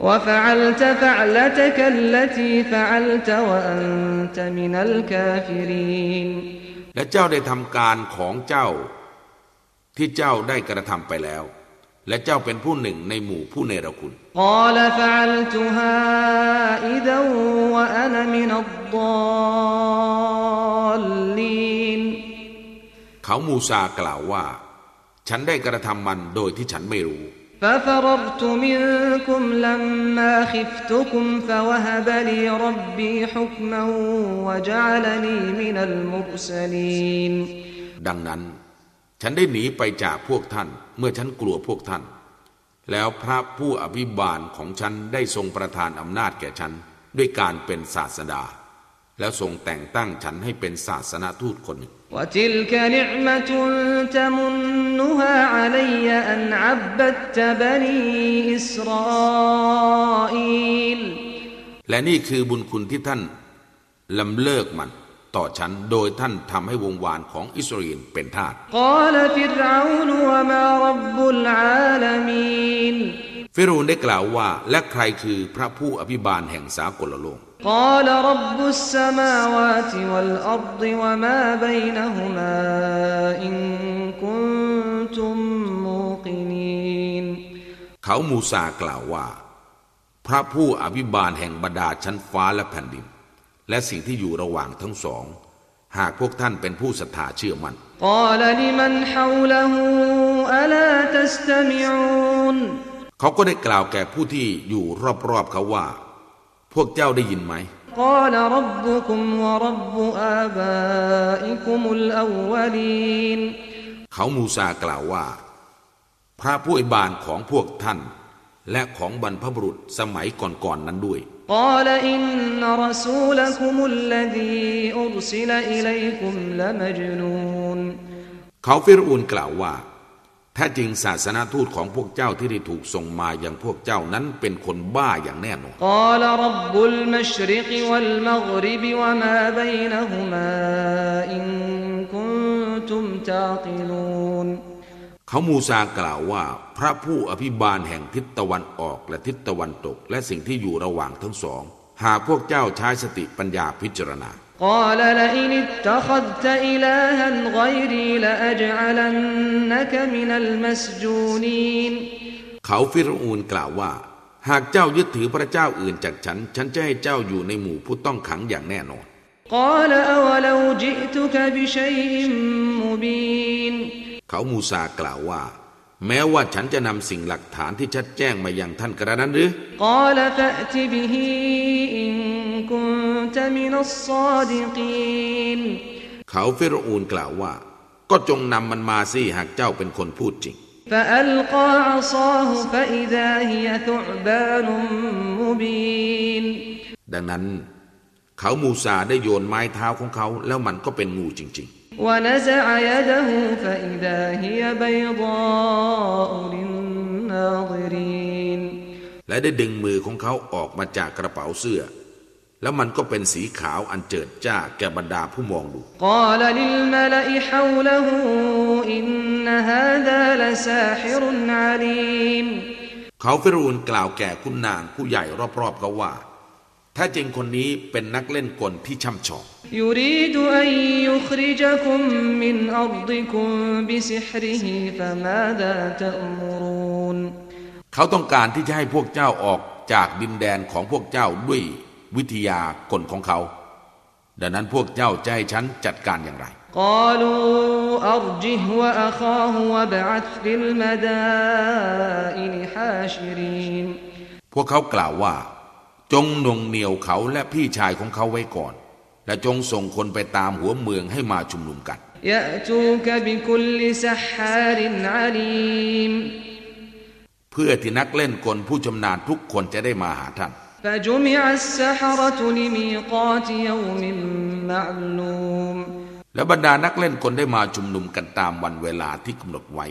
وفعلت فعلتك التي فعلت وأنت من الكافرين และเจ้าได้ทำการของเจ้า ที่เจ้าได้กระทำไปแล้ว และเจ้าเป็นผู้หนึ่งในหมู่ผู้เนรคุณ قال فعلتها إذا وأنا من الضالين เขามูซากล่าวว่า ฉันได้กระทำมันโดยที่ฉันไม่รู้ ففررت منكم لما خفتكم فوهب لي ربي حكما وجعلني من المرسلين ดังนั้น ฉันได้หนีไปจากพวกท่าน เมื่อฉันกลัวพวกท่าน แล้วพระผู้อภิบาลของฉันได้ทรงประทานอำนาจแก่ฉัน ด้วยการเป็นศาสดา แล้วทรงแต่งตั้งฉันให้เป็นศาสนาทูตคนหนึ่ง وتلك نعمة تمنها علي أن عبدت بني إسرائيل และนี่คือบุญคุณที่ท่านลำเลิกมัน ต่อฉันโดยท่านทำให้วงวานของอิสราเอลเป็นทาส قال فرعون وما رب العالمين ฟิรูนได้กล่าวว่า และใครคือพระผู้อภิบาลแห่งสากลโลก قال رب السماوات والأرض وما بينهما إن كنتم موقنين เขามูซากล่าวว่า พระผู้อภิบาลแห่งบรรดาชั้นฟ้าและแผ่นดิน และสิ่งที่อยู่ระหว่างทั้งสอง หากพวกท่านเป็นผู้ศรัทธาเชื่อมัน่น قال لمن حوله ألا تستمعون เขาก็ได้กล่าวแก่ผู้ที่อยู่รอบๆเขาว่า พวกเจ้าได้ยินไหมเขามูซากล่าวว่า พระผู้อิบานของพวกท่าน และของบรรพบุรุษสมัยก่อนๆนนั้นด้วยเขาฟิรูนกล่าวว่า แท้จริงศาสนาทูตของพวกเจ้าที่ได้ถูกส่งมาอย่างพวกเจ้านั้นเป็นคนบ้าอย่างแน่นอนเขามูซากล่าวว่า พระผู้อภิบาลแห่งทิศตะวันออกและทิศตะวันตก และสิ่งที่อยู่ระหว่างทั้งสอง หากพวกเจ้าใช้สติปัญญาพิจารณา قال لئن اتخذت إلها غيري لأجعلنك من المسجونين เขาฟิรูนกล่าวว่า หากเจ้ายึดถือพระเจ้าอื่นจากฉัน ฉันจะให้เจ้าอยู่ในหมู่ผู้ต้องขังอย่างแน่นอน قال أولو جئتك بشيء مبين เขามูซากล่าวว่า แม้ว่าฉันจะนำสิ่งหลักฐานที่ชัดแจ้งมายังท่านกระนั้นหรือ قال فأت به إن كنت من الصادقين เขาฟิรูนกล่าวว่า ก็จงนำมันมาสิหากเจ้าเป็นคนพูดจริง فألقى عصاه فإذا هي ثعبان مبين ดังนั้น เขามูซาได้โยนไม้เท้าของเขา แล้วมันก็เป็นงูจริง ونزع يده فإذا هي بيضاء للناظرين ๆ และได้ดึงมือของเขาออกมาจากกระเป๋าเสื้อ แล้วมันก็เป็นสีขาวอันเจิดจ้าแกบรรดาผู้มองดูเขาฟิรูนกล่าวแก่คุณนางผู้ใหญ่รอบๆเขาว่า ถ้าจริงคนนี้เป็นนักเล่นกลที่ช่ำชองเขาต้องการที่จะให้พวกเจ้าออกจากดินแดนของพวกเจ้าด้วย วิทยากลของเขา ดังนั้นพวกเจ้าจะให้ฉันจัดการอย่างไรพวกเขากล่าวว่า จงนงเหนียวเขาและพี่ชายของเขาไว้ก่อน และจงส่งคนไปตามหัวเมืองให้มาชุมนุมกันเพื่อที่นักเล่นกลผู้ชำนาญทุกคนจะได้มาหาท่าน และบรรดานักเล่นคนได้มาชุมนุมกันตามวันเวลาที่กำหนดไว้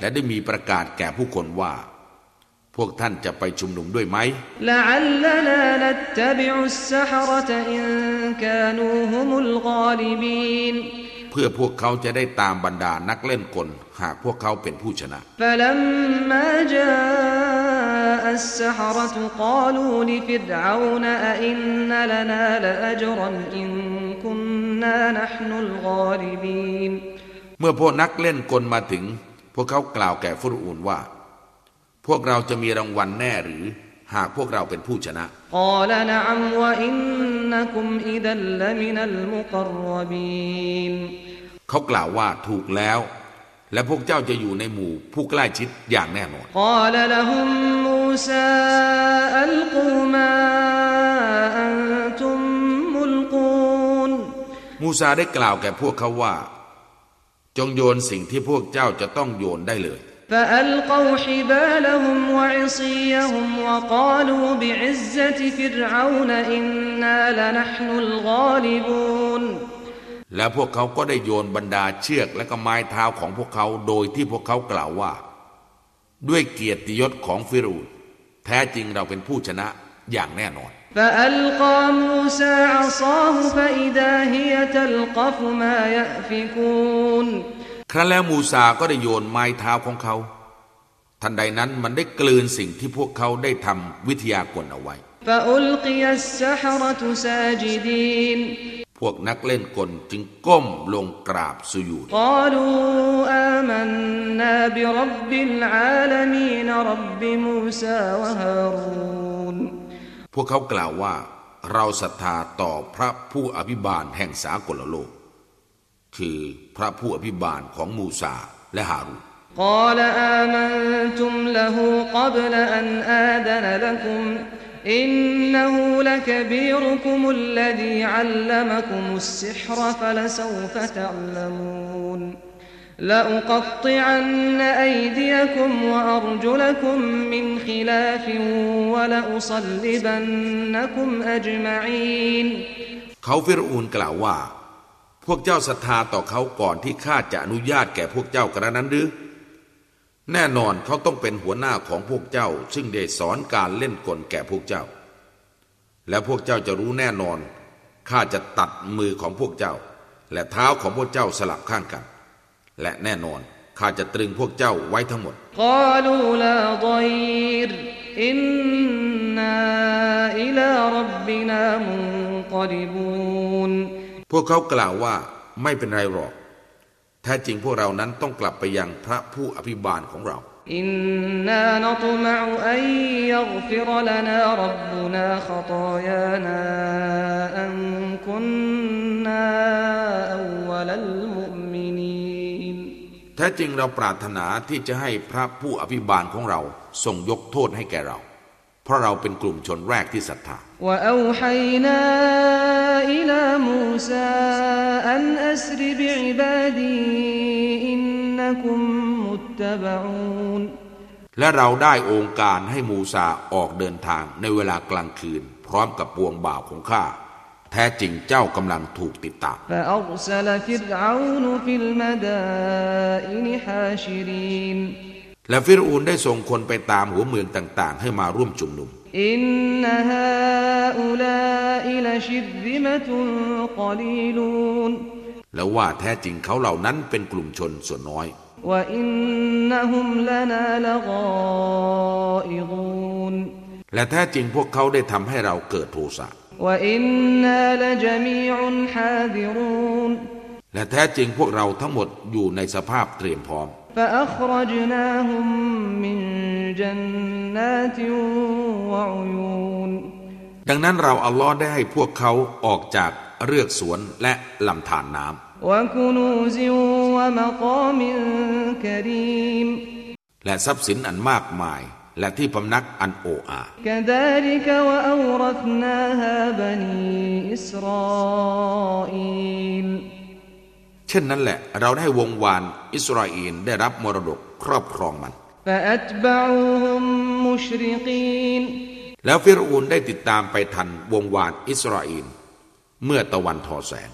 และได้มีประกาศแก่ผู้คนว่า พวกท่านจะไปชุมนุมด้วยไหม พื่อพวกเขาจะได้ตามบรรดานักเล่นกล หากพวกเขาเป็นผู้ชนะเมื่อพวกนักเล่นกลมาถึง พวกเขากล่าวแก่ฟุรูนว่า พวกเราจะมีรางวัลแน่หรือ หากพวกเราเป็นผู้ชนะเขากล่าวว่าถูกแล้ว และพวกเจ้าจะอยู่ในหมู่ผู้ใกล้ชิดอย่างแน่นอนมูซาได้กล่าวแก่พวกเขาว่า จงโยนสิ่งที่พวกเจ้าจะต้องโยนได้เลย فألقوا حبالهم وعصيهم وقالوا بعزة فرعون إنا لنحن الغالبون แล้วพวกเขาก็ได้โยนบรรดาเชือกและก็ไม้เท้าของพวกเขาโดยที่พวกเขากล่าวว่า ด้วยเกียรติยศของฟิรูนแท้จริงเราเป็นผู้ชนะอย่างแน่นอน فألقى موسى عصاه فإذا هي تلقف ما يأفكون ค รั้นแล้วมูซาก็ได้โยนไม้เท้าของเขา ทันใดนั้นมันได้กลืนสิ่งที่พวกเขาได้ทำวิทยากลเอาไว้ พวกนักเล่นกลจึงก้มลงกราบสุยูดพวกเขากล่าวว่า เราศรัทธาต่อพระผู้อภิบาลแห่งสากลโลก คือพระผู้อภิบาลของมูซาและฮารูน قال آمنتم له قبل أن آذن لكم إنه لكبيركم الذي علمكم السحر فلسوف تعلمون لأقطعن أيديكم وأرجلكم من خلاف ولأصلبنكم أجمعين เขาฟิรอูนกล่าวว่า พวกเจ้าศรัทธาต่อเขาก่อนที่ข้าจะอนุญาตแก่พวกเจ้ากระนั้นหรือ แน่นอนเขาต้องเป็นหัวหน้าของพวกเจ้า ซึ่งได้สอนการเล่นกลแก่พวกเจ้า และพวกเจ้าจะรู้แน่นอนข้าจะตัดมือของพวกเจ้า และเท้าของพวกเจ้าสลับข้างกัน และแน่นอนข้าจะตรึงพวกเจ้าไว้ทั้งหมดอินนาา พวกเขากล่าวว่าไม่เป็นไรหรอก แท้จริงพวกเรานั้นต้องกลับไปยังพระผู้อภิบาลของเราอินนานัตมะอันยัฆฟิรลนารับบุนาขตายานาอันคุนนาอวลัลมุมินีนแท้จริงเราปรารถนาที่จะให้พระผู้อภิบาลของเราส่งยกโทษให้แก่เรา พราะเราเป็นกลุ่มชนแรกที่ศรัทธาและเราได้องค์การให้มูซาออกเดินทางในเวลากลางคืน พร้อมกับปวงบ่าวของข้าแท้จริงเจ้ากำลังถูกติดตามฟ และฟิรูนได้ส่งคนไปตามหัวเมืองต่าง ๆ ให้มาร่วมจุมนุม อินนฮาอุลาอิลชิบมตุนกลีลูนแล้วว่าแท้จริงเขาเหล่านั้นเป็นกลุ่มชนส่วนน้อยว่าอินนหุมลานาลกอิลูนและแท้จริงพวกเขาได้ทำให้เราเกิดโทสะว่าอินนาลจมีอุนฮาดิรูนและแท้จริงพวกเราทั้งหมดอยู่ในสภาพเตรียมพร้อม فأخرجناهم من جنات وعيون ดังนั้นเราอัลลอฮ์ได้ให้พวกเขาออกจากเรือกสวนและลำธารน้ وكنوز ومقام كريم ำและทรัพย์สินอันมากมาย และที่พำนักอันโออา เช่นนั้นแหละเราได้วงวานอิสราเอลได้รับมรดกครอบครองมัน แล้วฟิรูนได้ติดตามไปทันวงวานอิสราเอลเมื่อตะวันทอแสง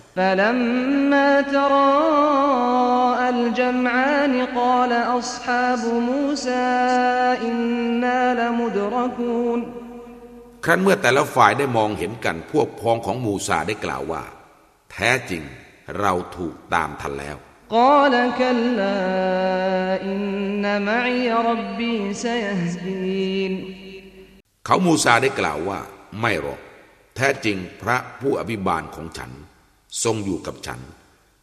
ครั้นเมื่อแต่ละฝ่ายได้มองเห็นกันพวกพ้องของมูซาได้กล่าวว่า แท้จริง เราถูกตามทันแล้ว قال كلا إن معي ربي سيهدين เขามูซาได้กล่าวว่า ไม่หรอก แท้จริงพระผู้อภิบาลของฉัน ทรงอยู่กับฉัน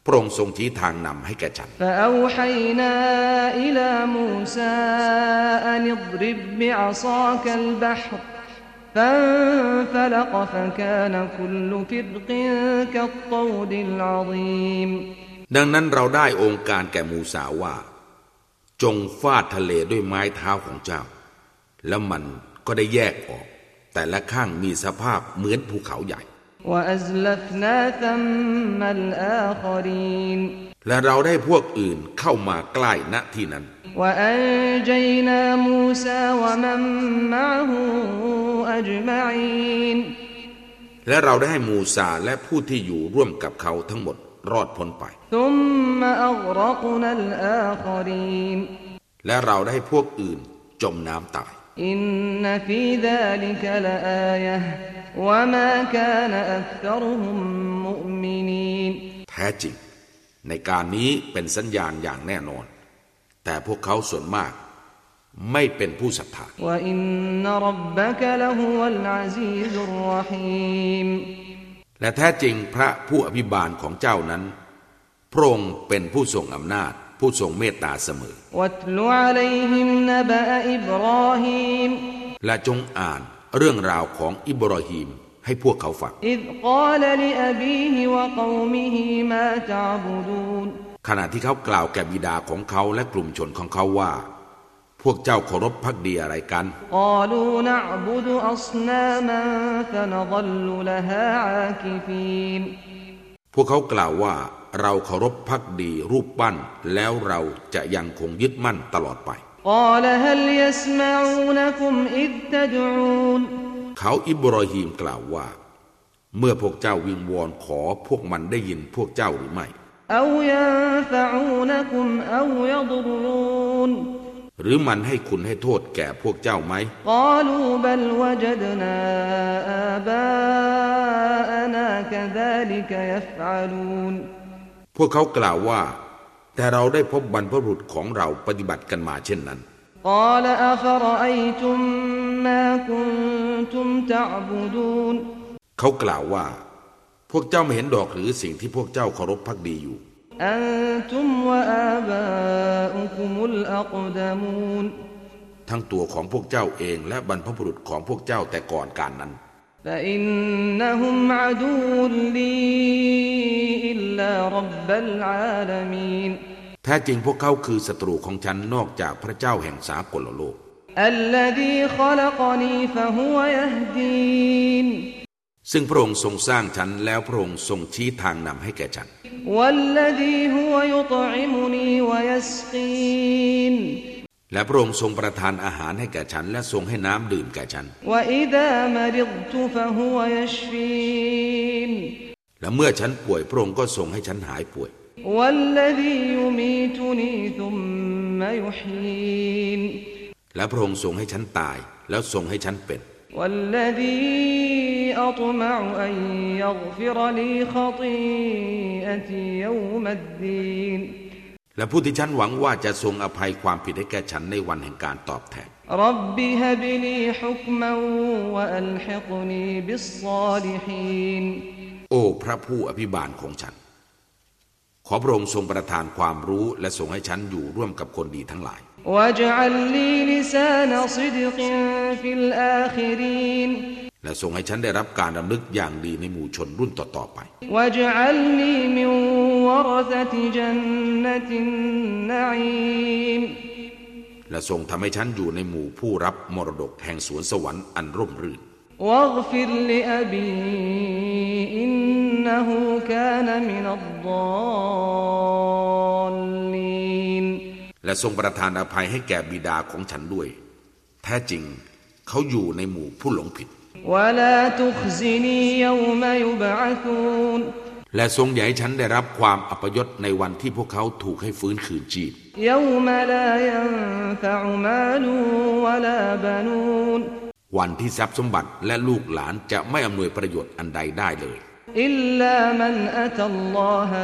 พระองค์ทรงชี้ทางนำให้แก่ฉัน فأوحينا إلى موسى فانفلق فكان كل فرق كالطود العظيم ดังนั้นเราได้องค์การแก่มูซาว่า จงฟาดทะเลด้วยไม้เท้าของเจ้า แล้วมันก็ได้แยกออก แต่ละข้างมีสภาพเหมือนภูเขาใหญ่ وأزلفنا ثم الآخرين และเราได้พวกอื่นเข้ามาใกล้ณที่นั้น และเราได้ให้มูซาและผู้ที่อยู่ร่วมกับเขาทั้งหมดรอดพ้นไป และเราได้ให้พวกอื่นจมน้ำตาย อินนฟีซาลิกะละอายะวะมากานอักษรุฮุมมุมินีนแท้จริง ในการนี้เป็นสัญญาณอย่างแน่นอน แต่พวกเขาส่วนมาก ไม่เป็นผู้ศรัทธาว่อินนรับบะกะละฮุวัลอาซีซุรรหีมและแท้จริงพระผู้อภิบาลของเจ้านั้น พระองค์เป็นผู้ทรงอำนาจ ผู้ทรงเมตตาเสมอ และจงอ่านเรื่องราวของอิบราฮิมให้พวกเขาฟังขณะที่เขากล่าวแก่บิดาของเขาและกลุ่มชนของเขาว่า พวกเจ้าเคารพพักดีอะไรกัน พวกเขากล่าวว่าเราเคารพพักดีรูปปั้น แล้วเราจะยังคงยึดมั่นตลอดไปเขาอิบรอฮีมกล่าวว่า เมื่อพวกเจ้าวิงวอนขอพวกมันได้ยินพวกเจ้าหรือไม่ หรือมันให้คุณให้โทษแก่พวกเจ้าไหมพวกเขากล่าวว่า แต่เราได้พบบรรพบุรุษของเราปฏิบัติกันมาเช่นนั้นเขากล่าวว่า พวกเจ้าไม่เห็นดอกหรือสิ่งที่พวกเจ้าเคารพพักดีอยู่ أنتم وآباؤكم الأقدمون ทั้งตัวของพวกเจ้าเองและบรรพบุรุษของพวกเจ้าแต่ก่อนการนั้น فإنهم عدو لي إلا رب العالمين แท้จริงพวกเขาคือศัตรูของฉันนอกจากพระเจ้าแห่งสากลโลก الذي خلقني فهو يهدين ซึ่งพระองค์ทรงสร้างฉันแล้วพระองค์ทรงชี้ทางนำให้แก่ฉัน และพระองค์ทรงประทานอาหารให้แก่ฉัน และทรงให้น้ำดื่มแก่ฉัน และเมื่อฉันป่วยพระองค์ก็ทรงให้ฉันหายป่วย และพระองค์ทรงให้ฉันตาย แล้วทรงให้ฉันเป็น والذي أطمع أن يغفر لي خطيئتي يوم الدين และผู้ที่ฉันหวังว่าจะทรงอภัยความผิดให้แก่ฉันในวันแห่งการตอบแทน رب هب لي حكما وألحقني بالصالحين โอ้พระผู้อภิบาลของฉัน ขอพระองค์ทรงประทานความรู้และทรงให้ฉันอยู่ร่วมกับคนดีทั้งหลาย และทรงให้ฉันได้รับการดำลึกอย่างดีในหมู่ชนรุ่นต่อ ๆ ไป และทรงทำให้ฉันอยู่ในหมู่ผู้รับมรดกแห่งสวนสวรรค์อันร่มรื่นและ และทรงประทานอภัยให้แก่บิดาของฉันด้วย แท้จริงเขาอยู่ในหมู่ผู้หลงผิด และทรงใหญ่ฉันได้รับความอัปยศในวันที่พวกเขาถูกให้ฟื้นคืนชีพวันที่ทรัพย์สมบัติและลูกหลานจะไม่อำนวยประโยชน์อันใดได้เลยอัลลอฮะ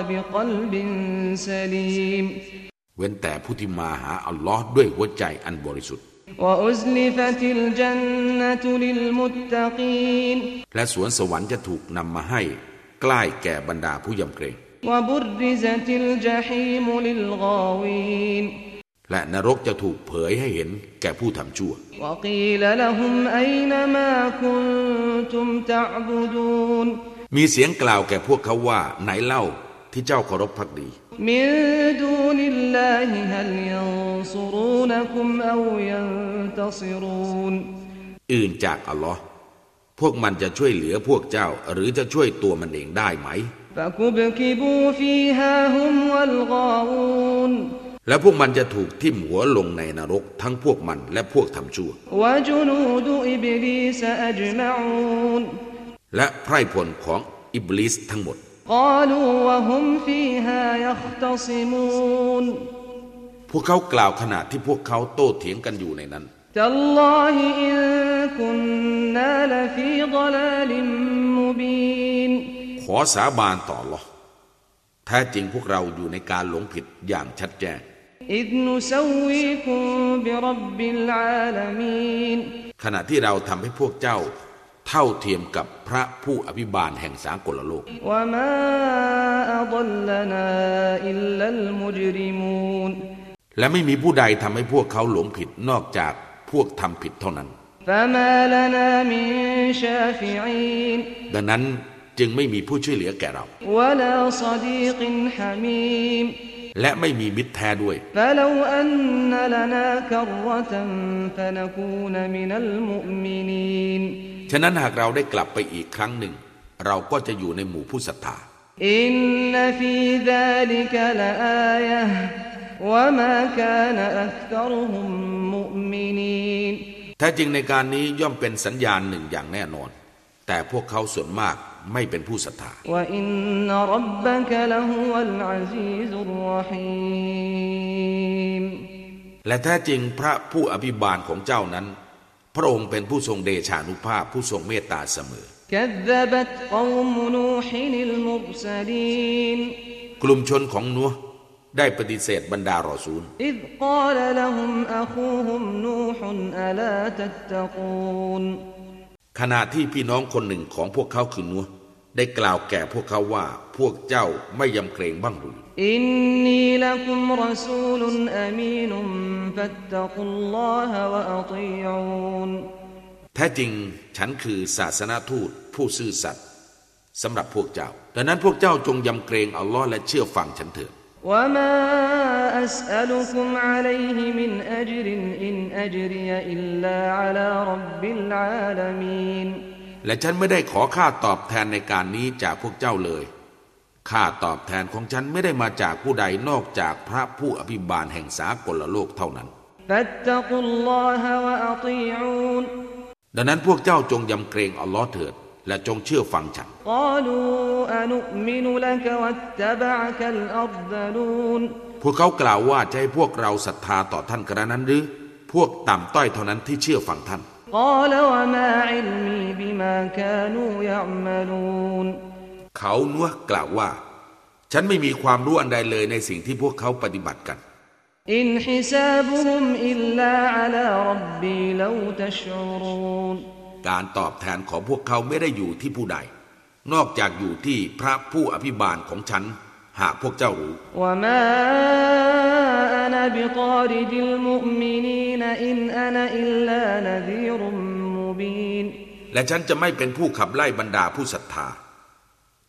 เว้นแต่ผู้ที่มาหาอัลลอฮ์ด้วยหัวใจอันบริสุทธิ์ และสวนสวรรค์จะถูกนำมาให้ ใกล้แก่บรรดาผู้ยำเกรงและนรกจะถูกเผยให้เห็นแก่ผู้ทำชั่ว มีเสียงกล่าวแก่พวกเขาว่า ไหนเล่าที่เจ้าเคารพพักดี من دون الله هل ينصرونكم أو ينتصرون อื่นจากอัลลอฮ์พวกมันจะช่วยเหลือพวกเจ้า หรือจะช่วยตัวมันเองได้ไหม فكبكبوا فيها هم والغاوون และพวกมันจะถูกทิ่มหัวลงในนรกทั้งพวกมันและพวกทำชั่ว وجنود إبليس أجمعون และไพร่พลของอิบลิสทั้งหมด قالوا وهم فيها يختصمون พวกเขากล่าวขณะที่พวกเขาโต้เถียงกันอยู่ในนั้น تالله إن كنا لفي ضلال مبين ขอสาบานต่ออัลลอฮ์แท้จริงพวกเราอยู่ในการหลงผิดอย่างชัดแจ้ง إذ نسويكم برب العالمين ขณะที่เราทำให้พวกเจ้า เท่าเทียมกับพระผู้อภิบาลแห่งสากลโลก และไม่มีผู้ใดทำให้พวกเขาหลงผิดนอกจากพวกทำผิดเท่านั้น ดังนั้นจึงไม่มีผู้ช่วยเหลือแก่เรา และไม่มีมิตรแท้ด้วย ฉะนั้นหากเราได้กลับไปอีกครั้งหนึ่ง เราก็จะอยู่ในหมู่ผู้ศรัทธาอินนฟีซาลิกะลาอายะวะมากานอักตรฮุมมุมินีนแท้จริงในการนี้ย่อมเป็นสัญญาณหนึ่งอย่างแน่นอน แต่พวกเขาส่วนมากไม่เป็นผู้ศรัทธาและแท้จริงพระผู้อภิบาลของเจ้านั้น พระองค์เป็นผู้ทรงเดชานุภาพผู้ทรงเมตตาเสมอ กลุ่มชนของนัวได้ปฏิเสธบรรดารอซูลขณะที่พี่น้องคนหนึ่งของพวกเขาคือนัวได้กล่าวแก่พวกเขาว่าพวกเจ้าไม่ยำเกรงบ้างหรืออินนีละคุมรอซูลุนอามีนุม فاتقوا الله وأطيعون แท้จริงฉันคือศาสนาทูตผู้ซื่อสัตย์สำหรับพวกเจ้า ดังนั้นพวกเจ้าจงยำเกรงอัลลอฮ์และเชื่อฟังฉันเถิด وما أسألكم عليه من أجر إن أجري إلا على رب العالمين และฉันไม่ได้ขอค่าตอบแทนในการนี้จากพวกเจ้าเลย ค่าตอบแทนของฉันไม่ได้มาจากผู้ใดนอกจากพระผู้อภิบาลแห่งสากลโลกเท่านั้น ดังนั้นพวกเจ้าจงยำเกรงอัลลอฮ์เถิด และจงเชื่อฟังฉัน พวกเขากล่าวว่าจะให้พวกเราศรัทธาต่อท่านกระนั้นหรือ พวกต่ำต้อยเท่านั้นที่เชื่อฟังท่าน เขานัวกล่าวว่า ฉันไม่มีความรู้อันใดเลยในสิ่งที่พวกเขาปฏิบัติกัน อินฮิซาบุมอิลลาอัลربي لو تشعرونการตอบแทนของพวกเขาไม่ได้อยู่ที่ผู้ใด นอกจากอยู่ที่พระผู้อภิบาลของฉัน หากพวกเจ้ารู้ว่มาอนาบิตาริดิลมุมินีนอินอนาอิลลานซีรุมมุบีนและฉันจะไม่เป็นผู้ขับไล่บรรดาผู้ศรัทธา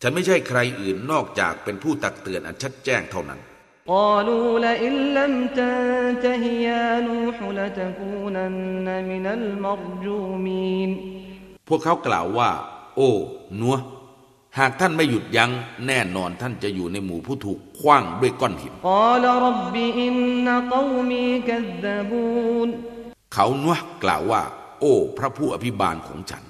ฉันไม่ใช่ใครอื่นนอกจากเป็นผู้ตักเตือนอันชัดแจ้งเท่านั้น قالوا لئن لم تنته يا نوح لتكونن من المرجومين พวกเขากล่าวว่า โอ้นัวหากท่านไม่หยุดยัง้งแน่นอนท่านจะอยู่ในหมู่ผู้ถูกขว้างด้วยก้อนหิน قال رب إن قومي كذبون เขานัวกล่าวว่า โอ้ พระผู้อภิบาลของฉัน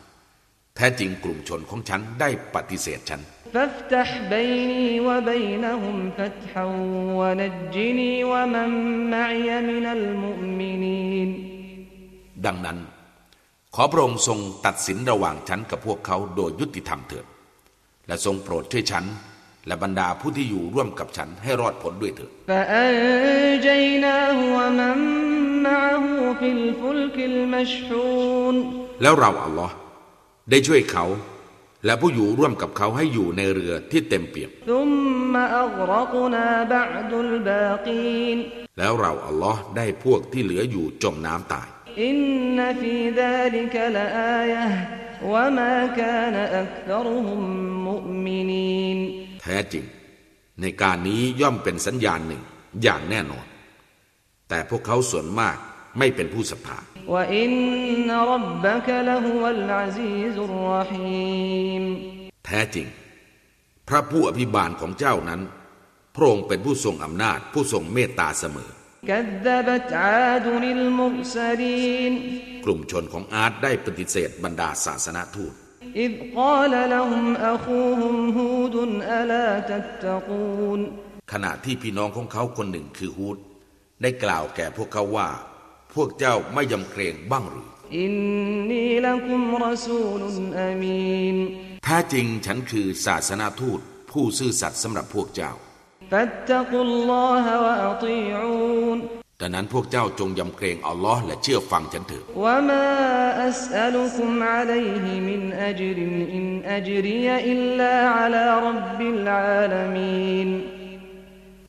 แท้จริงกลุ่มชนของฉันได้ปฏิเสธฉัน فافتح بيني وبينهم فتحا ونجني ومن معي من المؤمنين ดังนั้น ขอพระองค์ทรงตัดสินระหว่างฉันกับพวกเขาโดยยุติธรรมเถิด และทรงโปรดช่วยฉัน และบรรดาผู้ที่อยู่ร่วมกับฉันให้รอดพ้นด้วยเถิด فأنجيناه ومن معه في الفلك المشحون แล้วเราอัลลอฮ์ ได้ช่วยเขา และผู้อยู่ร่วมกับเขาให้อยู่ในเรือที่เต็มเปี่ยมแล้วเราอัลลอฮ์ได้พวกที่เหลืออยู่จมน้ำตายแท้จริง ในการนี้ย่อมเป็นสัญญาณหนึ่งอย่างแน่นอน แต่พวกเขาส่วนมาก ไม่เป็นผู้ศรัทธา وإن ربك لهو العزيز الرحيم แท้จริง พระผู้อภิบาลของเจ้านั้น พระองค์เป็นผู้ทรงอำนาจ ผู้ทรงเมตตาเสมอ كذبت عاد المرسلين กลุ่มชนของอาร์ตได้ปฏิเสธบรรดาศาสนาทูต إذ قال لهم أخوهم هود ألا تتقون ขณะที่พี่น้องของเขาคนหนึ่งคือฮูด ได้กล่าวแก่พวกเขาว่า พวกเจ้าไม่ยำเกรงบ้างหรืออินนีละกุมรสูลุนอามีนแท้จริงฉันคือศาสนาทูตผู้ซื่อสัตย์สำหรับพวกเจ้าฟัตตะกุลลอฮะวะอติอูนดังนั้นพวกเจ้าจงยำเกรงอัลลอฮ์และเชื่อฟังฉันเถิด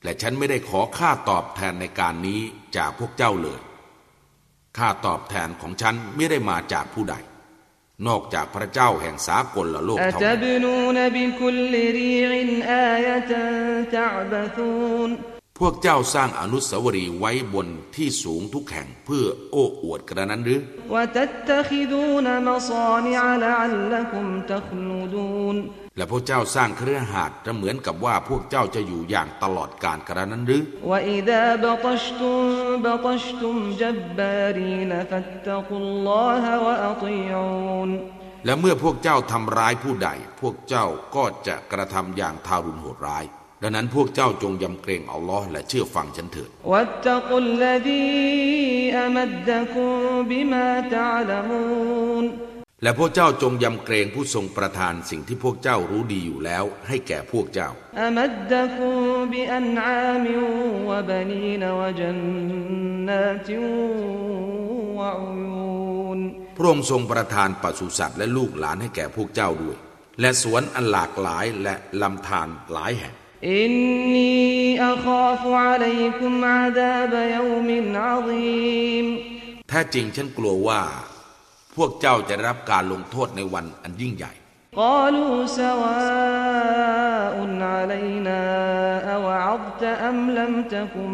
และฉันไม่ได้ขอค่าตอบแทนในการนี้จากพวกเจ้าเลย ค่าตอบแทนของฉันไม่ได้มาจากผู้ใด นอกจากพระเจ้าแห่งสากลละโลกเท่านั้นพวกเจ้าสร้างอนุสาวรีย์ไว้บนที่สูงทุกแห่งเพื่อโอ้อวดกระนั้นหรือ และพวกเจ้าสร้างเครือหาดจะเหมือนกับว่าพวกเจ้าจะอยู่อย่างตลอดกาลกระนั้นหรือและเมื่อพวกเจ้าทำร้ายผู้ใด พวกเจ้าก็จะกระทำอย่างทารุณโหดร้าย ดังนั้นพวกเจ้าจงยำเกรงอัลลอฮ์และเชื่อฟังฉันเถิด และพวกเจ้าจงยำเกรงผู้ทรงประทานสิ่งที่พวกเจ้ารู้ดีอยู่แล้ว ให้แก่พวกเจ้า พระองค์ทรงประทานปศุสัตว์และลูกหลานให้แก่พวกเจ้าด้วย และสวนอันหลากหลายและลำธารหลายแห่งอินนีอัคาฟุอะลัยคุมอาดาบยอมินอาซีมแท้จริงฉันกลัวว่า พวกเจ้าจะได้รับการลงโทษในวันอันยิ่งใหญ่ قالوا سواء علينا أوعظت أم لم تكن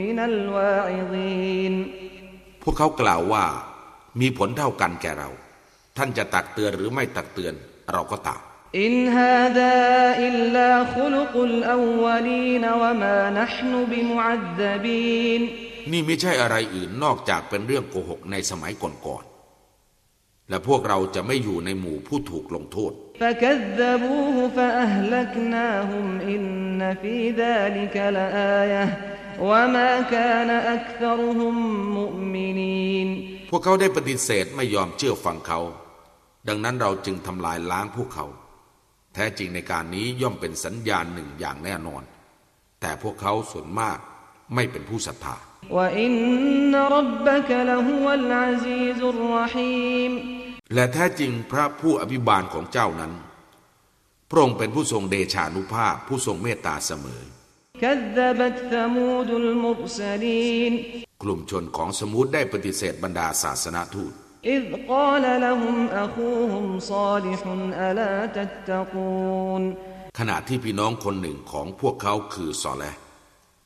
من الواعظين พวกเขากล่าวว่า มีผลเท่ากันแก่เรา ท่านจะตักเตือนหรือไม่ตักเตือนเราก็ตาม إن هذا إلا خلق الأولين وما نحن بمعذبين นี่ไม่ใช่อะไรอื่นนอกจากเป็นเรื่องโกหกในสมัยก่อนๆ และพวกเราจะไม่อยู่ในหมู่ผู้ถูกลงโทษ فكذبوه فأهلكناهم إن في ذلك لآية وما كان أكثرهم مؤمنين พวกเขาได้ปฏิเสธไม่ยอมเชื่อฟังเขา ดังนั้นเราจึงทำลายล้างพวกเขา แท้จริงในการนี้ย่อมเป็นสัญญาณหนึ่งอย่างแน่นอน แต่พวกเขาส่วนมากไม่เป็นผู้ศรัทธา وإن ربك لهو العزيز الرحيم และแท้จริงพระผู้อภิบาลของเจ้านั้น พระองค์เป็นผู้ทรงเดชานุภาพ ผู้ทรงเมตตาเสมอ كذبت ثمود المرسلين กลุ่มชนของสมุทได้ปฏิเสธบรรดาศาสนาทูต إذ قال لهم أخوهم صالح ألا تتقون ขณะที่พี่น้องคนหนึ่งของพวกเขาคือซอแลห์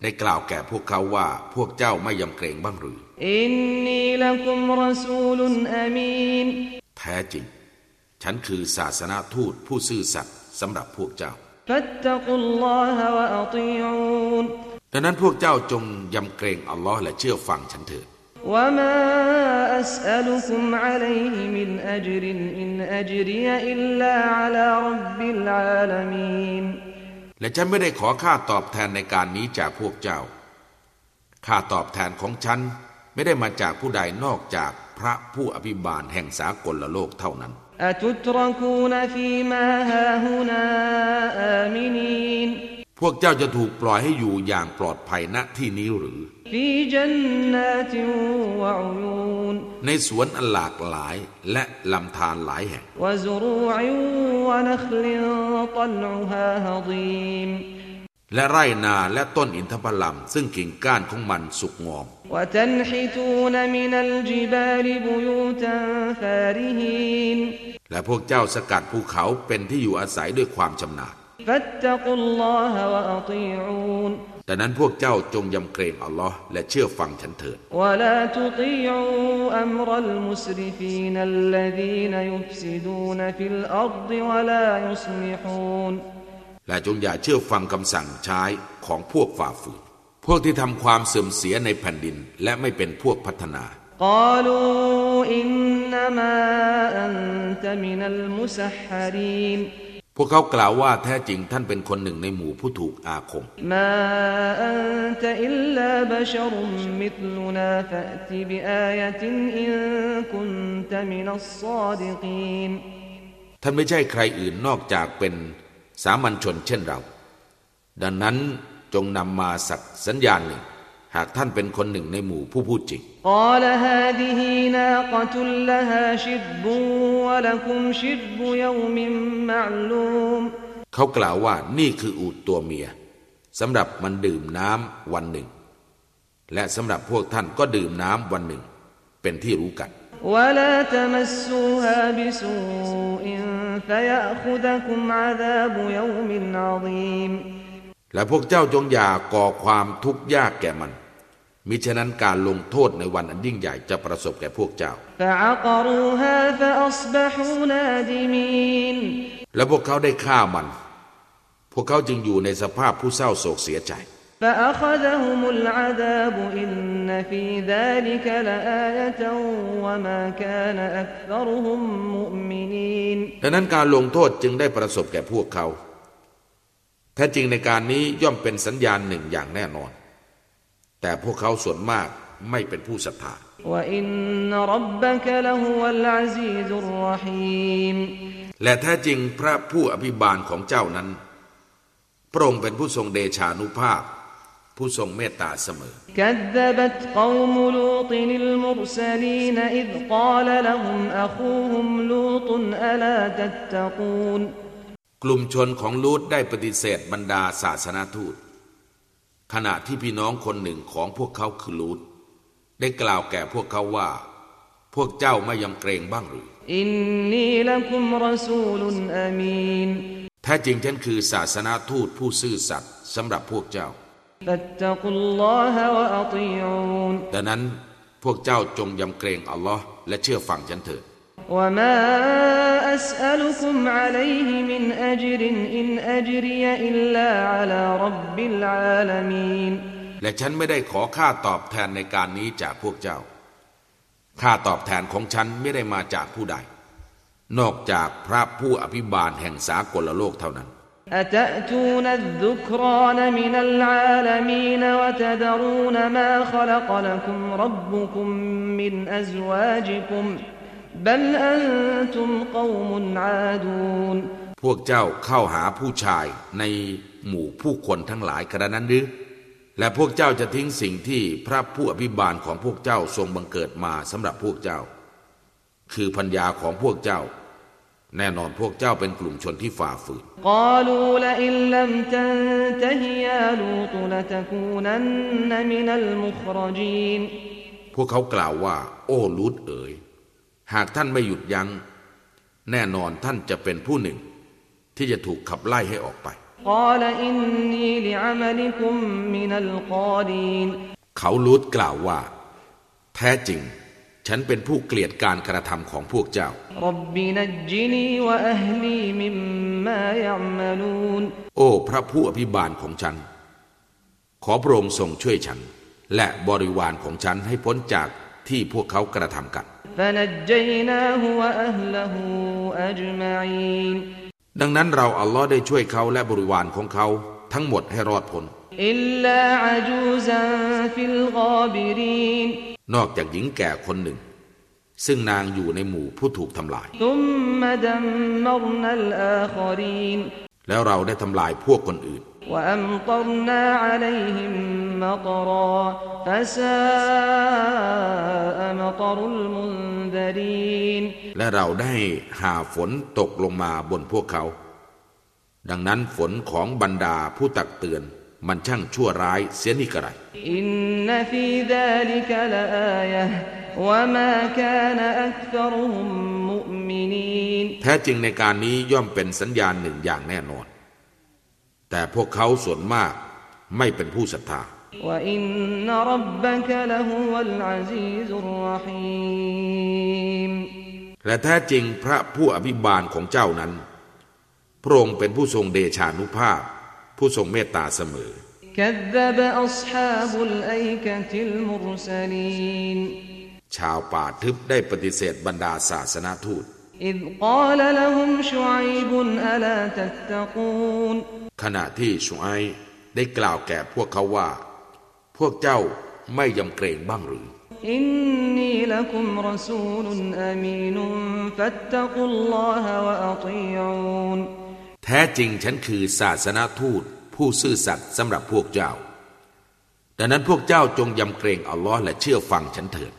ได้กล่าวแก่พวกเขาว่าพวกเจ้าไม่ยำเกรงบ้างหรือ إني لكم رسول أمين แท้จริง ฉันคือศาสนาทูตผู้ซื่อสัตย์สำหรับพวกเจ้าดังนั้นพวกเจ้าจงยำเกรงอัลลอฮ์และเชื่อฟังฉันเถิดและฉันไม่ได้ขอค่าตอบแทนในการนี้จากพวกเจ้า ค่าตอบแทนของฉัน ไม่ได้มาจากผู้ใดนอกจากพระผู้อภิบาลแห่งสากลละโลกเท่านั้นพวกเจ้าจะถูกปล่อยให้อยู่อย่างปลอดภัยณที่นี้หรือ ในสวนอันหลากหลายและลำธารหลายแห่ง และไร่นาและต้นอินทผลัมซึ่งกิ่งก้านของมันสุกงอม และพวกเจ้าสกัดภูเขาเป็นที่อยู่อาศัยด้วยความชำนาญดังนั้นพวกเจ้าจงยำเกรงอัลลอฮ์และเชื่อฟังฉันเถิด และจงอย่าเชื่อฟังคำสั่งใช้ของพวกฝ่าฝืน พวกที่ทำความเสื่อมเสียในแผ่นดินและไม่เป็นพวกพัฒนาพวกเขากล่าวว่าแท้จริงท่านเป็นคนหนึ่งในหมู่ผู้ถูกอาคมท่านไม่ใช่ใครอื่นนอกจากเป็นสามัญชนเช่นเรา ดังนั้น จงนำมาสักสัญญาณหนึ่ง หากท่านเป็นคนหนึ่งในหมู่ผู้พูดจริง قال هذه ناقة لها شرب ولكم شرب يوم معلوم เขากล่าวว่านี่คืออูฐตัวเมียสำหรับมันดื่มน้ำวันหนึ่ง และสำหรับพวกท่านก็ดื่มน้ำวันหนึ่ง เป็นที่รู้กัน ولا تمسوها بسوء فيأخذكم عذاب يوم عظيم และพวกเจ้าจงอย่าก่อความทุกข์ยากแก่มัน มิฉะนั้นการลงโทษในวันอันยิ่งใหญ่จะประสบแก่พวกเจ้า และพวกเขาได้ฆ่ามัน พวกเขาจึงอยู่ในสภาพผู้เศร้าโศกเสียใจ ดังนั้นการลงโทษจึงได้ประสบแก่พวกเขา แท้จริงในการนี้ย่อมเป็นสัญญาณหนึ่งอย่างแน่นอน แต่พวกเขาส่วนมากไม่เป็นผู้ศรัทธาและแท้จริงพระผู้อภิบาลของเจ้านั้น พระองค์เป็นผู้ทรงเดชานุภาพ ผู้ทรงเมตตาเสมอกั กลุ่มชนของลูดได้ปฏิเสธบรรดาศาสนาทูต ขณะที่พี่น้องคนหนึ่งของพวกเขาคือลูดได้กล่าวแก่พวกเขาว่า พวกเจ้าไม่ยำเกรงบ้างหรืออินนีละคุมรสูลุนอามีนแท้จริงฉันคือศาสนาทูตผู้ซื่อสัตย์สำหรับพวกเจ้าดังนั้นพวกเจ้าจงยำเกรงอัลลอฮ์และเชื่อฟังฉันเถิด وما أسألكم عليه من أجر إن أجري إلا على رب العالمين และฉันไม่ได้ขอค่าตอบแทนในการนี้จากพวกเจ้า ค่าตอบแทนของฉันไม่ได้มาจากผู้ใด นอกจากพระผู้อภิบาลแห่งสากลโลกเท่านั้น أتأتون الذكران من العالمين وتذرون ما خلق لكم ربكم من أزواجكم บลอันตุมกอมุนอาดูนพวกเจ้าเข้าหาผู้ชายในหมู่ผู้คนทั้งหลายกระนั้นหรือและพวกเจ้าจะทิ้งสิ่งที่พระผู้อภิบาลของพวกเจ้าทรงบังเกิดมาสำหรับพวกเจ้า คือพัญญาของพวกเจ้า แน่นอนพวกเจ้าเป็นกลุ่มชนที่ฝ่าฝืนกาลูลอินลัมตัตฮิยาลูตุลตะกูนันมินัลมุครจีนพวกเขากล่าวว่า โอ้ลูตเอ๋ย หากท่านไม่หยุดยัง้ง แน่นอนท่านจะเป็นผู้หนึ่ง ที่จะถูกขับไล่ให้ออกไป เขาลูดกล่าวว่า แท้จริง ฉันเป็นผู้เกลียดการกระทำของพวกเจ้า โอ้พระผู้อภิบาลของฉัน ขอโประองค์ทรงช่วยฉัน และบริวารของฉันให้พ้นจากที่พวกเขากระทำกัน فنجيناه وأهله أجمعين ดังนั้นเราอัลลอฮ์ได้ช่วยเขาและบริวารของเขาทั้งหมดให้รอดพ้น إلا عجوزا في الغابرين นอกจากหญิงแก่คนหนึ่ง ซึ่งนางอยู่ในหมู่ผู้ถูกทำลาย ثم دمرنا الآخرين แล้วเราได้ทำลายพวกคนอื่น وأمطرنا عليهم مطرا فساء مطر المنذرين และเราได้หาฝนตกลงมาบนพวกเขา ดังนั้นฝนของบรรดาผู้ตักเตือน มันช่างชั่วร้ายเสียนี่กระไร إن في ذلك لآية وما كان أكثرهم مؤمنين แท้จริงในการนี้ย่อมเป็นสัญญาณหนึ่งอย่างแน่นอน แต่พวกเขาส่วนมากไม่เป็นผู้ศรัทธา وإن ربك لهو العزيز الرحيم และแท้จริงพระผู้อภิบาลของเจ้านั้น พระองค์เป็นผู้ทรงเดชานุภาพ ผู้ทรงเมตตาเสมอ كذب أصحاب الأيكة المرسلين ชาวป่าทึบได้ปฏิเสธบรรดาศาสนาทูต إذ قال لهم شعيب ألا تتقون ขณะที่ชูไอได้กล่าวแก่พวกเขาว่า พวกเจ้าไม่ยำเกรงบ้างหรือ อินนีละคุมรสูลอามีนฟัตตกุลลอฮวะอติยูนแท้จริงฉันคือศาสนาทูตผู้ซื่อสัตย์สำหรับพวกเจ้า ดังนั้นพวกเจ้าจงยำเกรงอัลลอฮ์และเชื่อฟังฉันเถิด